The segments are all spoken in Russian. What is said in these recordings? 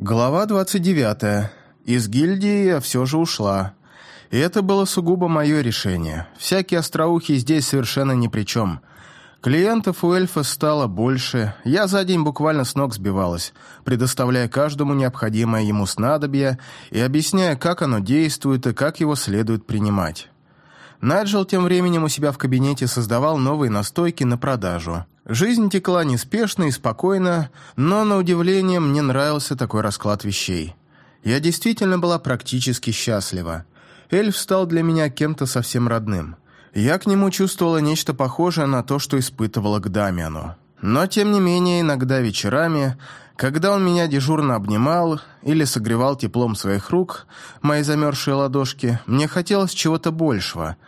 Глава 29. Из гильдии я все же ушла. И это было сугубо мое решение. Всякие остроухи здесь совершенно ни при чем. Клиентов у эльфа стало больше. Я за день буквально с ног сбивалась, предоставляя каждому необходимое ему снадобье и объясняя, как оно действует и как его следует принимать. Найджел тем временем у себя в кабинете создавал новые настойки на продажу. Жизнь текла неспешно и спокойно, но, на удивление, мне нравился такой расклад вещей. Я действительно была практически счастлива. Эльф стал для меня кем-то совсем родным. Я к нему чувствовала нечто похожее на то, что испытывала к Дамиану. Но, тем не менее, иногда вечерами, когда он меня дежурно обнимал или согревал теплом своих рук, мои замерзшие ладошки, мне хотелось чего-то большего –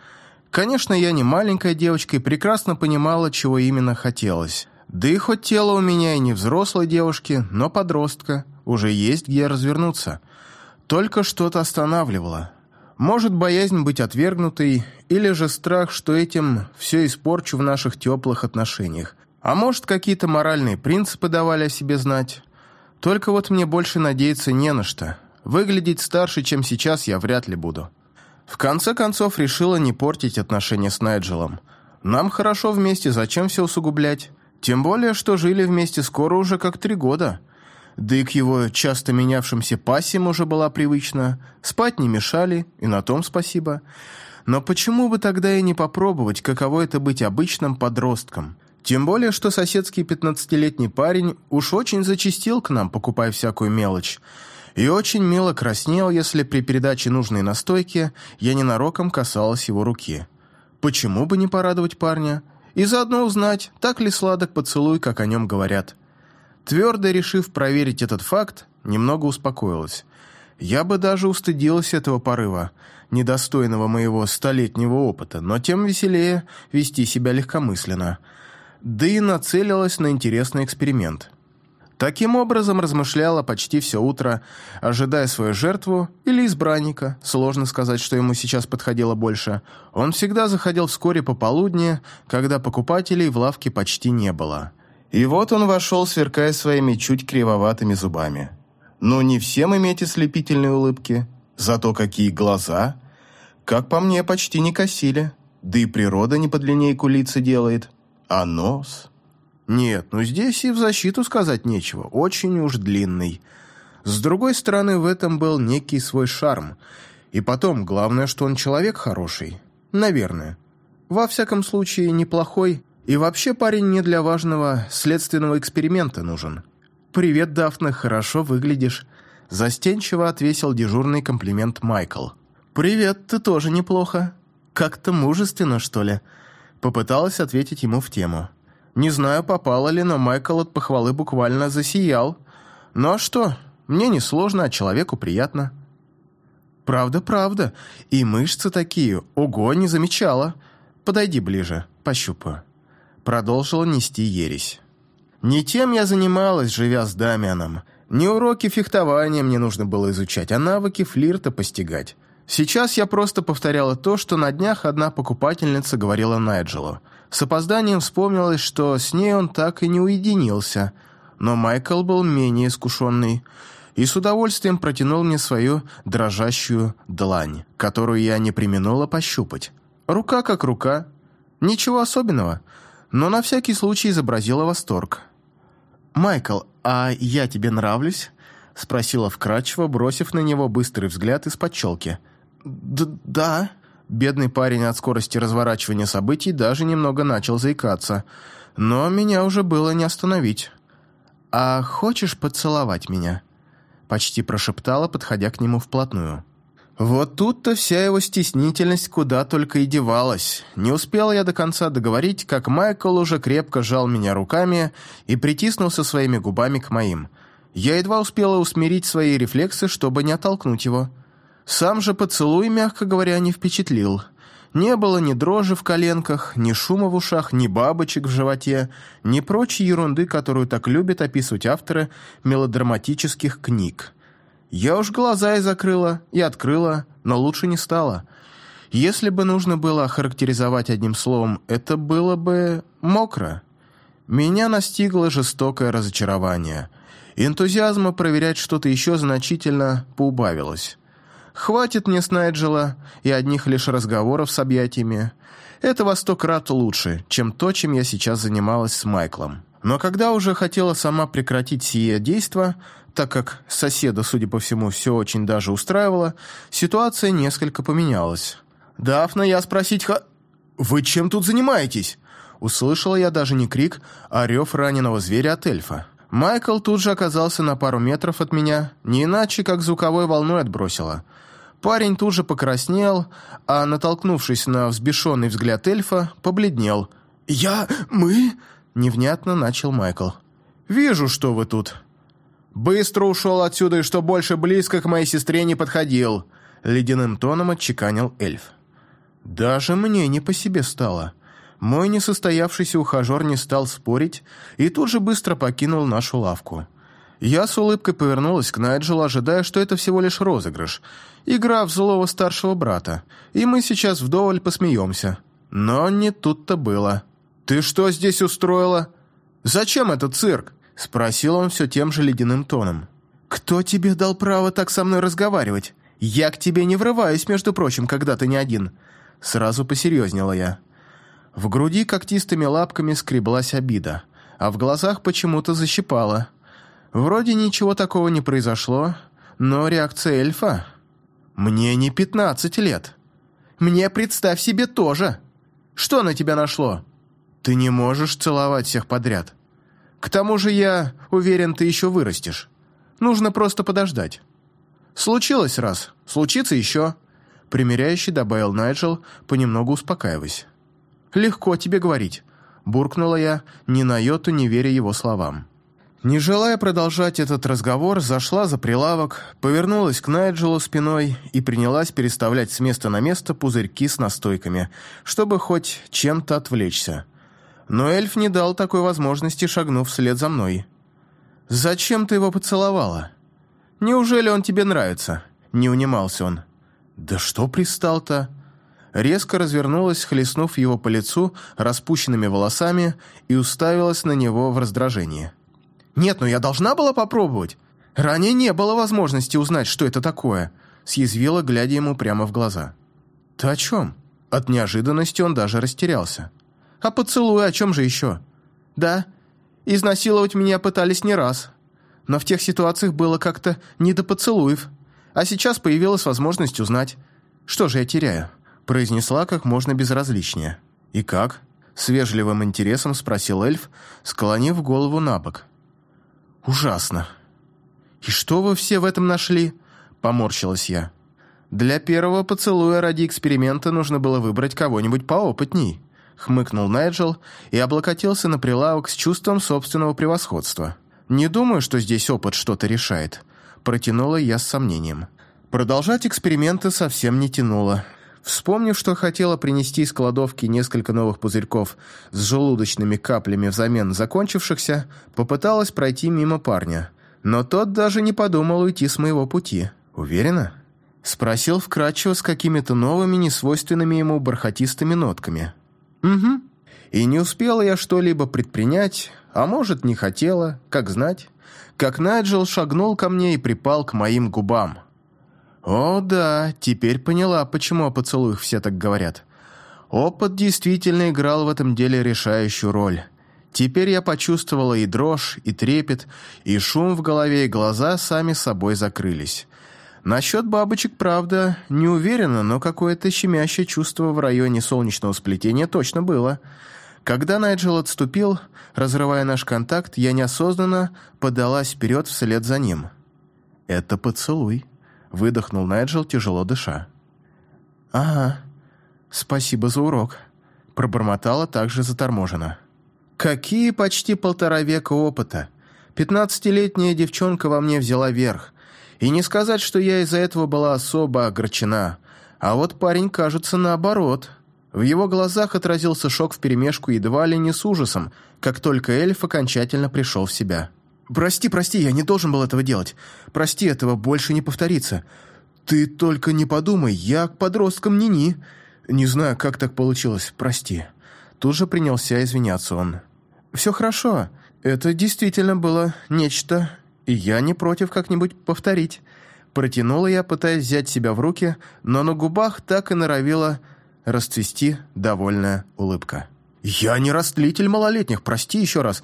Конечно, я не маленькая девочка и прекрасно понимала, чего именно хотелось. Да и хоть тело у меня и не взрослой девушки, но подростка, уже есть где развернуться. Только что-то останавливало. Может, боязнь быть отвергнутой, или же страх, что этим все испорчу в наших теплых отношениях. А может, какие-то моральные принципы давали о себе знать. Только вот мне больше надеяться не на что. Выглядеть старше, чем сейчас, я вряд ли буду. В конце концов, решила не портить отношения с Найджелом. Нам хорошо вместе, зачем все усугублять? Тем более, что жили вместе скоро уже как три года. Да и к его часто менявшимся пассиям уже была привычна. Спать не мешали, и на том спасибо. Но почему бы тогда и не попробовать, каково это быть обычным подростком? Тем более, что соседский пятнадцатилетний парень уж очень зачастил к нам, покупая всякую мелочь – и очень мило краснел, если при передаче нужной настойки я ненароком касалась его руки. Почему бы не порадовать парня? И заодно узнать, так ли сладок поцелуй, как о нем говорят. Твердо решив проверить этот факт, немного успокоилась. Я бы даже устыдилась этого порыва, недостойного моего столетнего опыта, но тем веселее вести себя легкомысленно. Да и нацелилась на интересный эксперимент – Таким образом размышляла почти все утро, ожидая свою жертву или избранника. Сложно сказать, что ему сейчас подходило больше. Он всегда заходил вскоре пополудни, когда покупателей в лавке почти не было. И вот он вошел, сверкая своими чуть кривоватыми зубами. Но не всем иметь ослепительные улыбки. Зато какие глаза! Как по мне, почти не косили. Да и природа не под линейку лица делает. А нос... Нет, ну здесь и в защиту сказать нечего, очень уж длинный. С другой стороны, в этом был некий свой шарм. И потом, главное, что он человек хороший. Наверное. Во всяком случае, неплохой. И вообще парень не для важного следственного эксперимента нужен. «Привет, Дафна, хорошо выглядишь», – застенчиво отвесил дежурный комплимент Майкл. «Привет, ты тоже неплохо. Как-то мужественно, что ли?» Попыталась ответить ему в тему. Не знаю, попало ли, но Майкл от похвалы буквально засиял. Ну а что? Мне не сложно, а человеку приятно. Правда, правда. И мышцы такие. Ого, не замечала. Подойди ближе, пощупаю. Продолжила нести ересь. Не тем я занималась, живя с Дамианом. Не уроки фехтования мне нужно было изучать, а навыки флирта постигать. Сейчас я просто повторяла то, что на днях одна покупательница говорила Найджелу. С опозданием вспомнилось, что с ней он так и не уединился, но Майкл был менее искушенный и с удовольствием протянул мне свою дрожащую длань, которую я не применула пощупать. Рука как рука. Ничего особенного, но на всякий случай изобразила восторг. «Майкл, а я тебе нравлюсь?» — спросила вкратчиво, бросив на него быстрый взгляд из-под челки. «Да», Бедный парень от скорости разворачивания событий даже немного начал заикаться. Но меня уже было не остановить. «А хочешь поцеловать меня?» Почти прошептала, подходя к нему вплотную. Вот тут-то вся его стеснительность куда только и девалась. Не успел я до конца договорить, как Майкл уже крепко сжал меня руками и притиснулся своими губами к моим. Я едва успела усмирить свои рефлексы, чтобы не оттолкнуть его. Сам же поцелуй, мягко говоря, не впечатлил. Не было ни дрожи в коленках, ни шума в ушах, ни бабочек в животе, ни прочей ерунды, которую так любят описывать авторы мелодраматических книг. Я уж глаза и закрыла, и открыла, но лучше не стало. Если бы нужно было охарактеризовать одним словом, это было бы «мокро». Меня настигло жестокое разочарование – Энтузиазма проверять что-то еще значительно поубавилось. Хватит мне с Найджела и одних лишь разговоров с объятиями. Это во сто крат лучше, чем то, чем я сейчас занималась с Майклом. Но когда уже хотела сама прекратить сие действо, так как соседа, судя по всему, все очень даже устраивало, ситуация несколько поменялась. «Дафна, я спросить ха...» «Вы чем тут занимаетесь?» Услышала я даже не крик, а рев раненого зверя от эльфа. Майкл тут же оказался на пару метров от меня, не иначе, как звуковой волной отбросило. Парень тут же покраснел, а, натолкнувшись на взбешенный взгляд эльфа, побледнел. «Я... мы...» — невнятно начал Майкл. «Вижу, что вы тут». «Быстро ушел отсюда и что больше близко к моей сестре не подходил», — ледяным тоном отчеканил эльф. «Даже мне не по себе стало». Мой несостоявшийся ухажер не стал спорить и тут же быстро покинул нашу лавку. Я с улыбкой повернулась к Найджелу, ожидая, что это всего лишь розыгрыш. Игра в злого старшего брата, и мы сейчас вдоволь посмеемся. Но не тут-то было. «Ты что здесь устроила? Зачем этот цирк?» Спросил он все тем же ледяным тоном. «Кто тебе дал право так со мной разговаривать? Я к тебе не врываюсь, между прочим, когда ты не один». Сразу посерьезнела я. В груди когтистыми лапками скреблась обида, а в глазах почему-то защипала. Вроде ничего такого не произошло, но реакция эльфа... Мне не пятнадцать лет. Мне, представь себе, тоже. Что на тебя нашло? Ты не можешь целовать всех подряд. К тому же я уверен, ты еще вырастешь. Нужно просто подождать. Случилось раз, случится еще. Примеряющий добавил Найджел, понемногу успокаиваясь. «Легко тебе говорить», – буркнула я, ни на йоту не веря его словам. Не желая продолжать этот разговор, зашла за прилавок, повернулась к Найджелу спиной и принялась переставлять с места на место пузырьки с настойками, чтобы хоть чем-то отвлечься. Но эльф не дал такой возможности, шагнув вслед за мной. «Зачем ты его поцеловала? Неужели он тебе нравится?» Не унимался он. «Да что пристал-то?» резко развернулась, хлестнув его по лицу распущенными волосами и уставилась на него в раздражении. «Нет, ну я должна была попробовать. Ранее не было возможности узнать, что это такое», съязвила, глядя ему прямо в глаза. «Ты о чем?» От неожиданности он даже растерялся. «А поцелуй о чем же еще?» «Да, изнасиловать меня пытались не раз, но в тех ситуациях было как-то не до поцелуев, а сейчас появилась возможность узнать, что же я теряю» произнесла как можно безразличнее. «И как?» — с вежливым интересом спросил эльф, склонив голову на бок. «Ужасно!» «И что вы все в этом нашли?» — поморщилась я. «Для первого поцелуя ради эксперимента нужно было выбрать кого-нибудь поопытней», — хмыкнул Найджел и облокотился на прилавок с чувством собственного превосходства. «Не думаю, что здесь опыт что-то решает», — протянула я с сомнением. Продолжать эксперименты совсем не тянуло. Вспомнив, что хотела принести из кладовки несколько новых пузырьков с желудочными каплями взамен закончившихся, попыталась пройти мимо парня. Но тот даже не подумал уйти с моего пути. «Уверена?» Спросил вкратчиво с какими-то новыми, несвойственными ему бархатистыми нотками. «Угу». И не успела я что-либо предпринять, а может, не хотела, как знать, как Найджел шагнул ко мне и припал к моим губам. О, да, теперь поняла, почему о поцелуях все так говорят. Опыт действительно играл в этом деле решающую роль. Теперь я почувствовала и дрожь, и трепет, и шум в голове, и глаза сами собой закрылись. Насчет бабочек, правда, не уверена, но какое-то щемящее чувство в районе солнечного сплетения точно было. Когда Найджел отступил, разрывая наш контакт, я неосознанно подалась вперед вслед за ним. «Это поцелуй», выдохнул Найджел, тяжело дыша. «Ага, спасибо за урок», — пробормотала также заторможенно. «Какие почти полтора века опыта! Пятнадцатилетняя девчонка во мне взяла верх. И не сказать, что я из-за этого была особо огорчена. А вот парень, кажется, наоборот. В его глазах отразился шок вперемешку едва ли не с ужасом, как только эльф окончательно пришел в себя». «Прости, прости, я не должен был этого делать. Прости, этого больше не повторится. Ты только не подумай, я к подросткам ни-ни. Не знаю, как так получилось, прости». Тут же принялся извиняться он. «Все хорошо. Это действительно было нечто И я не против как-нибудь повторить. Протянула я, пытаясь взять себя в руки, но на губах так и норовила расцвести довольная улыбка. «Я не растлитель малолетних, прости еще раз.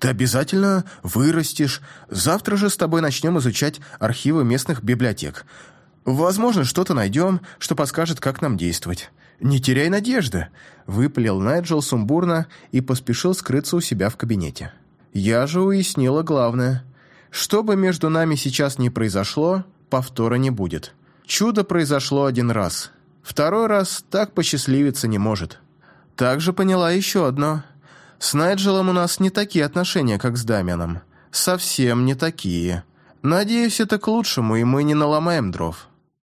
Ты обязательно вырастешь. Завтра же с тобой начнем изучать архивы местных библиотек. Возможно, что-то найдем, что подскажет, как нам действовать. Не теряй надежды», — выпалил Найджел сумбурно и поспешил скрыться у себя в кабинете. «Я же уяснила главное. Что бы между нами сейчас ни произошло, повтора не будет. Чудо произошло один раз. Второй раз так посчастливиться не может». Также поняла еще одно. С Найджелом у нас не такие отношения, как с Дамианом. Совсем не такие. Надеюсь, это к лучшему, и мы не наломаем дров.